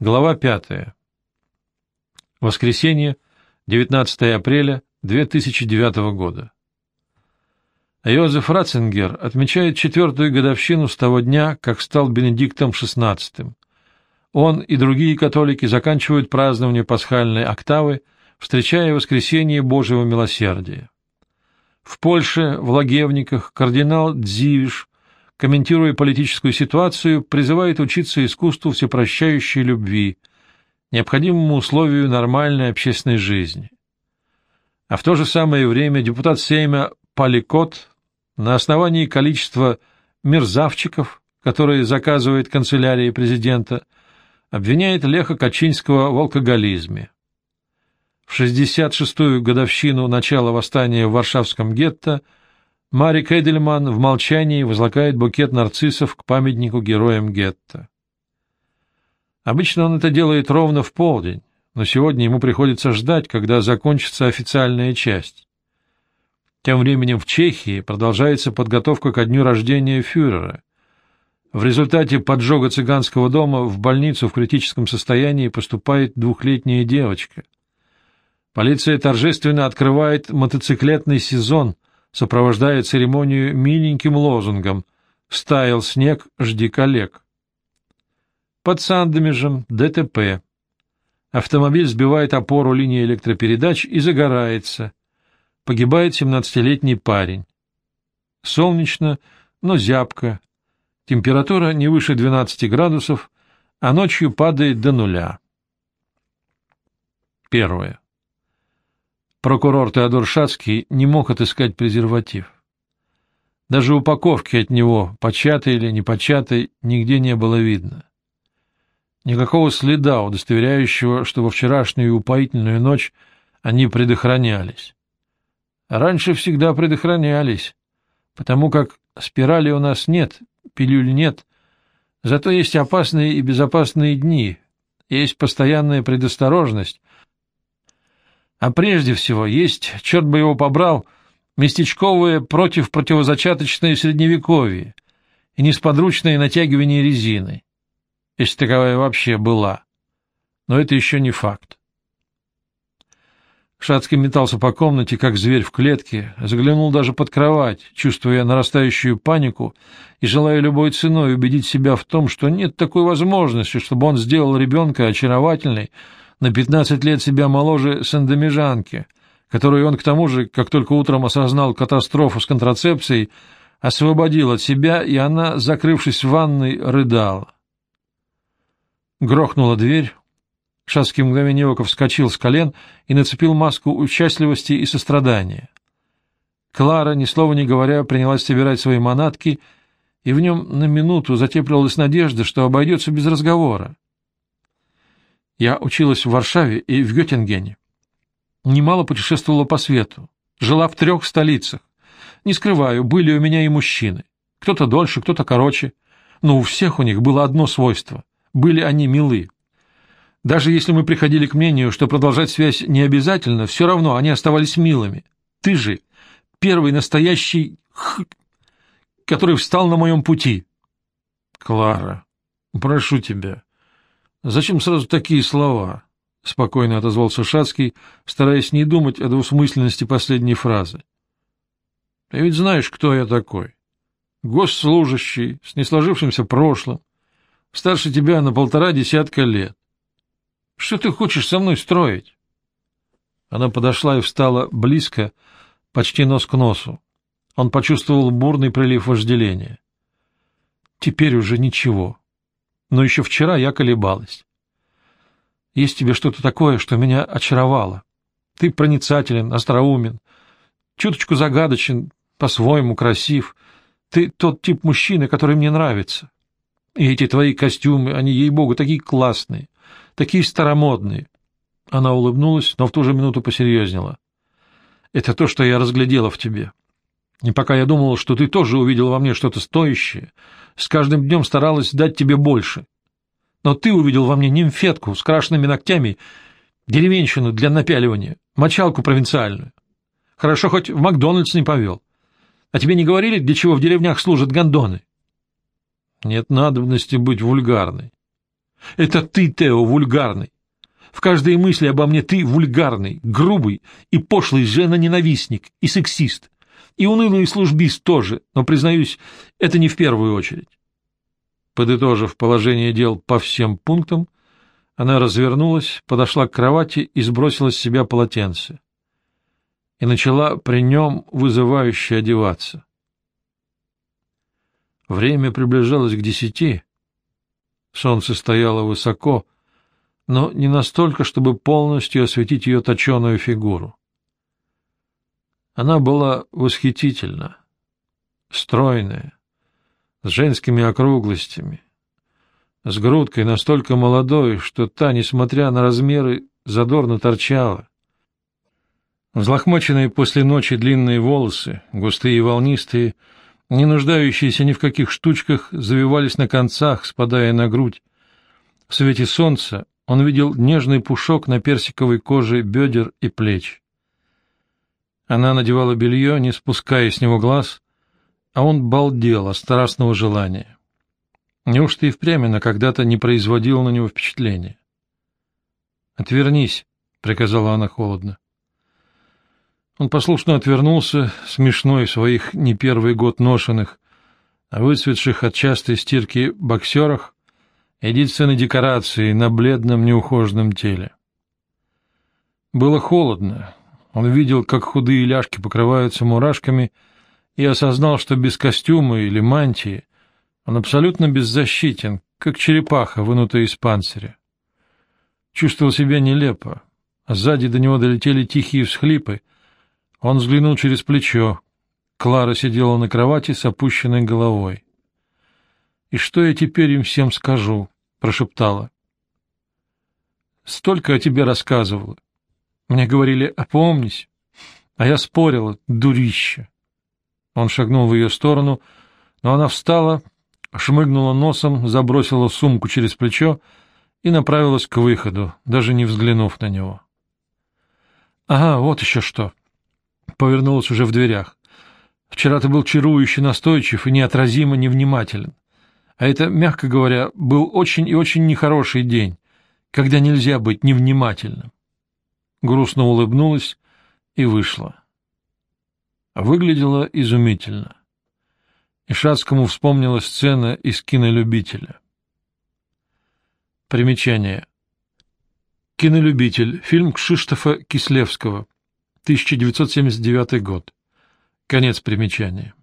Глава 5. Воскресенье, 19 апреля 2009 года. Йозеф Ратцингер отмечает четвертую годовщину с того дня, как стал Бенедиктом XVI. Он и другие католики заканчивают празднование пасхальной октавы, встречая воскресение Божьего милосердия. В Польше, в Лагевниках, кардинал Дзивиш комментируя политическую ситуацию, призывает учиться искусству всепрощающей любви, необходимому условию нормальной общественной жизни. А в то же самое время депутат Сейма Поликот на основании количества мерзавчиков, которые заказывает канцелярия президента, обвиняет Леха Качинского в алкоголизме. В 66-ю годовщину начала восстания в Варшавском гетто – Марик Эдельман в молчании возлагает букет нарциссов к памятнику героям гетто. Обычно он это делает ровно в полдень, но сегодня ему приходится ждать, когда закончится официальная часть. Тем временем в Чехии продолжается подготовка ко дню рождения фюрера. В результате поджога цыганского дома в больницу в критическом состоянии поступает двухлетняя девочка. Полиция торжественно открывает мотоциклетный сезон – сопровождая церемонию миленьким лозунгом «Стаял снег, жди коллег». Под Сандомежем ДТП. Автомобиль сбивает опору линии электропередач и загорается. Погибает 17-летний парень. Солнечно, но зябко. Температура не выше 12 градусов, а ночью падает до нуля. Первое. Прокурор Теодор Шацкий не мог отыскать презерватив. Даже упаковки от него, початой или непочатой, нигде не было видно. Никакого следа, удостоверяющего, что во вчерашнюю упоительную ночь они предохранялись. раньше всегда предохранялись, потому как спирали у нас нет, пилюль нет, зато есть опасные и безопасные дни, есть постоянная предосторожность, а прежде всего есть, черт бы его побрал, местечковое против противозачаточное средневековье и несподручное натягивание резины, если таковая вообще была. Но это еще не факт. Шацкий метался по комнате, как зверь в клетке, заглянул даже под кровать, чувствуя нарастающую панику и желая любой ценой убедить себя в том, что нет такой возможности, чтобы он сделал ребенка очаровательной, на пятнадцать лет себя моложе сандомежанки, которую он к тому же, как только утром осознал катастрофу с контрацепцией, освободил от себя, и она, закрывшись в ванной, рыдала. Грохнула дверь. Шацкий мгновение ока вскочил с колен и нацепил маску участливости и сострадания. Клара, ни слова не говоря, принялась собирать свои манатки, и в нем на минуту затеплилась надежда, что обойдется без разговора. Я училась в Варшаве и в Геттингене. Немало путешествовала по свету. Жила в трех столицах. Не скрываю, были у меня и мужчины. Кто-то дольше, кто-то короче. Но у всех у них было одно свойство. Были они милы. Даже если мы приходили к мнению, что продолжать связь не обязательно, все равно они оставались милыми. Ты же первый настоящий х... который встал на моем пути. Клара, прошу тебя, Зачем сразу такие слова? — спокойно отозвался Шацкий, стараясь не думать о двусмысленности последней фразы. — Ты ведь знаешь, кто я такой. Госслужащий, с несложившимся прошлым, старше тебя на полтора десятка лет. Что ты хочешь со мной строить? Она подошла и встала близко, почти нос к носу. Он почувствовал бурный прилив вожделения. Теперь уже ничего но еще вчера я колебалась. Есть тебе что-то такое, что меня очаровало. Ты проницателен, остроумен, чуточку загадочен, по-своему красив. Ты тот тип мужчины, который мне нравится. И эти твои костюмы, они, ей-богу, такие классные, такие старомодные. Она улыбнулась, но в ту же минуту посерьезнела. Это то, что я разглядела в тебе. И пока я думала, что ты тоже увидел во мне что-то стоящее, с каждым днем старалась дать тебе больше. Но ты увидел во мне нимфетку с крашенными ногтями, деревенщину для напяливания, мочалку провинциальную. Хорошо, хоть в Макдональдс не повел. А тебе не говорили, для чего в деревнях служат гондоны? Нет надобности быть вульгарной. Это ты, Тео, вульгарный. В каждой мысли обо мне ты вульгарный, грубый и пошлый жена-ненавистник и сексист. И унылый службист тоже, но, признаюсь, это не в первую очередь. Подытожив положение дел по всем пунктам, она развернулась, подошла к кровати и сбросила с себя полотенце. И начала при нем вызывающе одеваться. Время приближалось к десяти. Солнце стояло высоко, но не настолько, чтобы полностью осветить ее точеную фигуру. Она была восхитительна, стройная, с женскими округлостями, с грудкой настолько молодой, что та, несмотря на размеры, задорно торчала. Взлохмаченные после ночи длинные волосы, густые и волнистые, не нуждающиеся ни в каких штучках, завивались на концах, спадая на грудь. В свете солнца он видел нежный пушок на персиковой коже бедер и плеч. Она надевала белье, не спуская с него глаз, а он балдел от страстного желания. Неужто и впрямь она когда-то не производила на него впечатления? «Отвернись», — приказала она холодно. Он послушно отвернулся, смешной в своих не первый год ношенных, выцветших от частой стирки боксерах, единственной декорации на бледном неухоженном теле. Было холодно. Он видел, как худые ляжки покрываются мурашками, и осознал, что без костюма или мантии он абсолютно беззащитен, как черепаха, вынутая из панциря. Чувствовал себя нелепо, а сзади до него долетели тихие всхлипы — он взглянул через плечо. Клара сидела на кровати с опущенной головой. — И что я теперь им всем скажу? — прошептала. — Столько о тебе рассказывала. Мне говорили, опомнись. А я спорила, дурище. Он шагнул в ее сторону, но она встала, шмыгнула носом, забросила сумку через плечо и направилась к выходу, даже не взглянув на него. — Ага, вот еще что повернулась уже в дверях. Вчера ты был чарующе настойчив и неотразимо невнимателен. А это, мягко говоря, был очень и очень нехороший день, когда нельзя быть невнимательным. Грустно улыбнулась и вышла. Выглядела изумительно. И Шацкому вспомнила сцена из кинолюбителя. Примечание. Кинолюбитель. Фильм Кшиштофа Кислевского. 1979 год. Конец примечания.